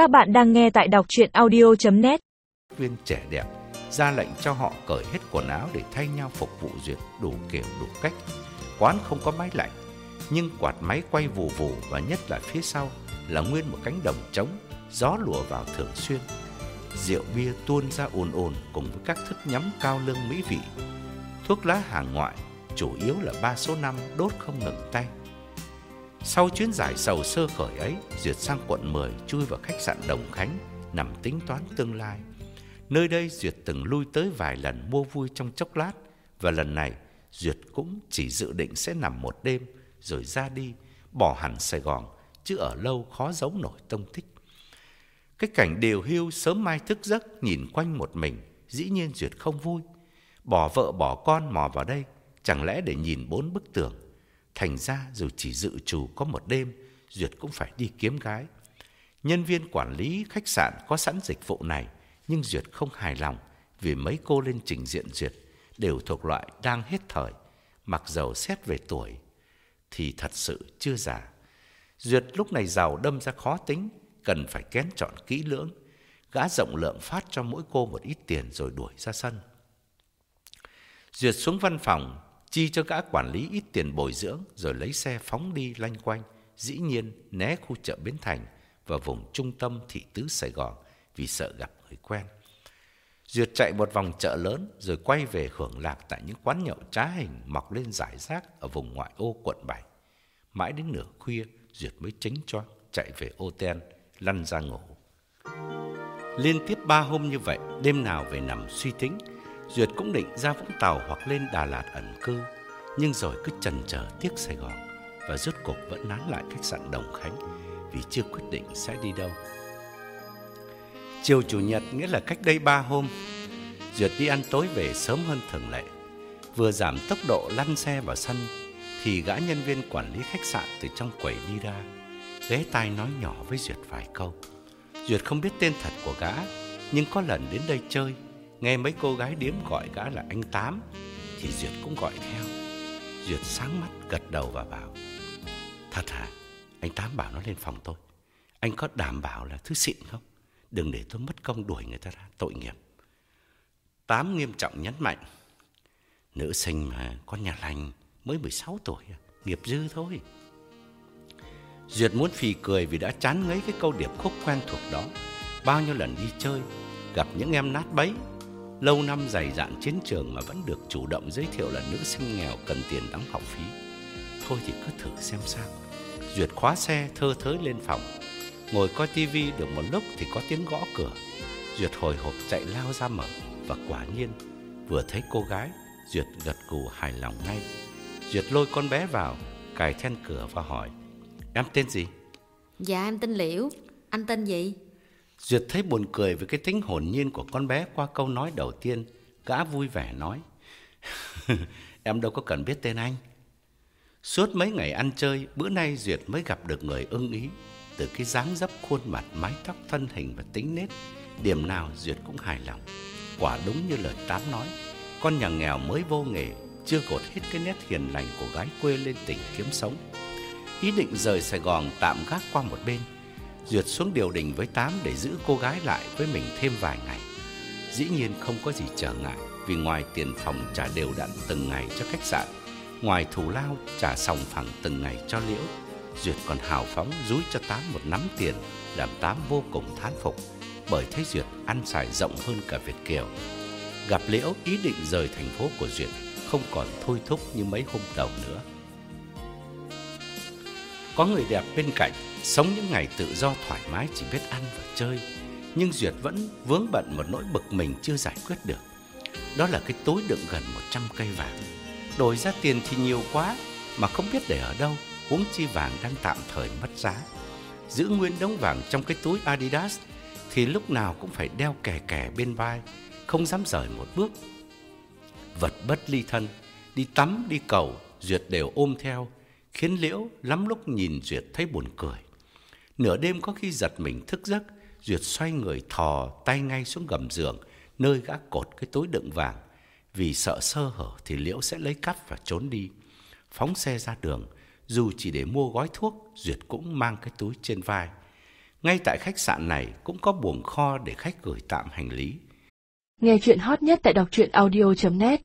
Các bạn đang nghe tại đọc chuyện audio.net Viên trẻ đẹp ra lệnh cho họ cởi hết quần áo để thay nhau phục vụ Duyệt đủ kiểu đủ cách. Quán không có máy lạnh, nhưng quạt máy quay vù vù và nhất là phía sau là nguyên một cánh đồng trống, gió lùa vào thường xuyên. Rượu bia tuôn ra ồn ồn cùng với các thức nhắm cao lương mỹ vị. Thuốc lá hàng ngoại, chủ yếu là ba số năm đốt không ngừng tay. Sau chuyến giải sầu sơ khởi ấy, Duyệt sang quận 10 chui vào khách sạn Đồng Khánh, nằm tính toán tương lai. Nơi đây Duyệt từng lui tới vài lần mua vui trong chốc lát, và lần này Duyệt cũng chỉ dự định sẽ nằm một đêm rồi ra đi, bỏ hẳn Sài Gòn, chứ ở lâu khó giấu nổi tông tích. Cái cảnh điều hưu sớm mai thức giấc nhìn quanh một mình, dĩ nhiên Duyệt không vui. Bỏ vợ bỏ con mò vào đây, chẳng lẽ để nhìn bốn bức tường. Thành ra dù chỉ dự trù có một đêm, Duyệt cũng phải đi kiếm gái. Nhân viên quản lý khách sạn có sẵn dịch vụ này, nhưng Duyệt không hài lòng vì mấy cô lên trình diện Duyệt đều thuộc loại đang hết thời, mặc dầu xét về tuổi thì thật sự chưa già. Duyệt lúc này giàu đâm ra khó tính, cần phải kén chọn kỹ lưỡng. Gã rộng lượng phát cho mỗi cô một ít tiền rồi đuổi ra sân. Duyệt xuống văn phòng, chi cho gã quản lý ít tiền bồi dưỡng rồi lấy xe phóng đi lanh quanh, dĩ nhiên né khu chợ Bến Thành và vùng trung tâm thị tứ Sài Gòn vì sợ gặp người quen. Duyệt chạy một vòng chợ lớn rồi quay về hưởng lạc tại những quán nhậu trá hình mọc lên rải rác ở vùng ngoại ô quận 7. Mãi đến nửa khuya, Duyệt mới chính choang chạy về ô ten, lăn ra ngủ. Liên tiếp ba hôm như vậy, đêm nào về nằm suy tính, Duyệt cũng định ra Vũng Tàu hoặc lên Đà Lạt ẩn cư, nhưng rồi cứ chần chờ tiếc Sài Gòn và rốt cuộc vẫn nán lại khách sạn Đồng Khánh vì chưa quyết định sẽ đi đâu. Chiều Chủ nhật nghĩa là cách đây ba hôm, Duyệt đi ăn tối về sớm hơn thường lệ. Vừa giảm tốc độ lăn xe vào sân, thì gã nhân viên quản lý khách sạn từ trong quầy đi ra, ghé tai nói nhỏ với Duyệt vài câu. Duyệt không biết tên thật của gã, nhưng có lần đến đây chơi, nghe mấy cô gái điếm gọi gã là anh Tám, thì Duyệt cũng gọi theo. Duyệt sáng mắt gật đầu và bảo, Thật hả? Anh Tám bảo nó lên phòng tôi. Anh có đảm bảo là thứ xịn không? Đừng để tôi mất công đuổi người ta ra, tội nghiệp. Tám nghiêm trọng nhấn mạnh. Nữ sinh mà, con nhà lành, mới 16 tuổi, à, nghiệp dư thôi. Duyệt muốn phì cười vì đã chán ngấy cái câu điệp khúc quen thuộc đó. Bao nhiêu lần đi chơi, gặp những em nát bấy, lâu năm dày dạn chiến trường mà vẫn được chủ động giới thiệu là nữ sinh nghèo cần tiền đóng học phí. Thôi thì cứ thử xem sao. Duyệt khóa xe thơ thới lên phòng. Ngồi coi tivi được một lúc thì có tiếng gõ cửa. Duyệt hồi hộp chạy lao ra mở và quả nhiên vừa thấy cô gái, Duyệt gật gù hài lòng ngay. Duyệt lôi con bé vào, cài then cửa và hỏi: "Em tên gì?" Dạ em tên Liễu, anh tên gì? Duyệt thấy buồn cười với cái tính hồn nhiên của con bé qua câu nói đầu tiên, gã vui vẻ nói: "Em đâu có cần biết tên anh." Suốt mấy ngày ăn chơi, bữa nay Duyệt mới gặp được người ưng ý. Từ cái dáng dấp khuôn mặt, mái tóc, thân hình và tính nết, điểm nào Duyệt cũng hài lòng. Quả đúng như lời Tám nói, con nhà nghèo mới vô nghề, chưa gột hết cái nét hiền lành của gái quê lên tỉnh kiếm sống. Ý định rời Sài Gòn tạm gác qua một bên, Duyệt xuống điều đình với Tám để giữ cô gái lại với mình thêm vài ngày. Dĩ nhiên không có gì trở ngại, vì ngoài tiền phòng trả đều đặn từng ngày cho khách sạn, ngoài thù lao trả sòng phẳng từng ngày cho Liễu, Duyệt còn hào phóng rúi cho Tám một nắm tiền, làm Tám vô cùng thán phục, bởi thấy Duyệt ăn xài rộng hơn cả Việt Kiều. Gặp Liễu ý định rời thành phố của Duyệt không còn thôi thúc như mấy hôm đầu nữa. Có người đẹp bên cạnh, sống những ngày tự do thoải mái chỉ biết ăn và chơi, nhưng Duyệt vẫn vướng bận một nỗi bực mình chưa giải quyết được. Đó là cái túi đựng gần 100 cây vàng. Đổi ra tiền thì nhiều quá mà không biết để ở đâu, huống chi vàng đang tạm thời mất giá. Giữ nguyên đống vàng trong cái túi Adidas thì lúc nào cũng phải đeo kè kè bên vai, không dám rời một bước. Vật bất ly thân, đi tắm, đi cầu, Duyệt đều ôm theo, khiến Liễu lắm lúc nhìn Duyệt thấy buồn cười. Nửa đêm có khi giật mình thức giấc, Duyệt xoay người thò tay ngay xuống gầm giường, nơi gã cột cái túi đựng vàng. Vì sợ sơ hở thì Liễu sẽ lấy cắp và trốn đi. Phóng xe ra đường, dù chỉ để mua gói thuốc, Duyệt cũng mang cái túi trên vai. Ngay tại khách sạn này cũng có buồng kho để khách gửi tạm hành lý. Nghe chuyện hot nhất tại đọc truyện audio.net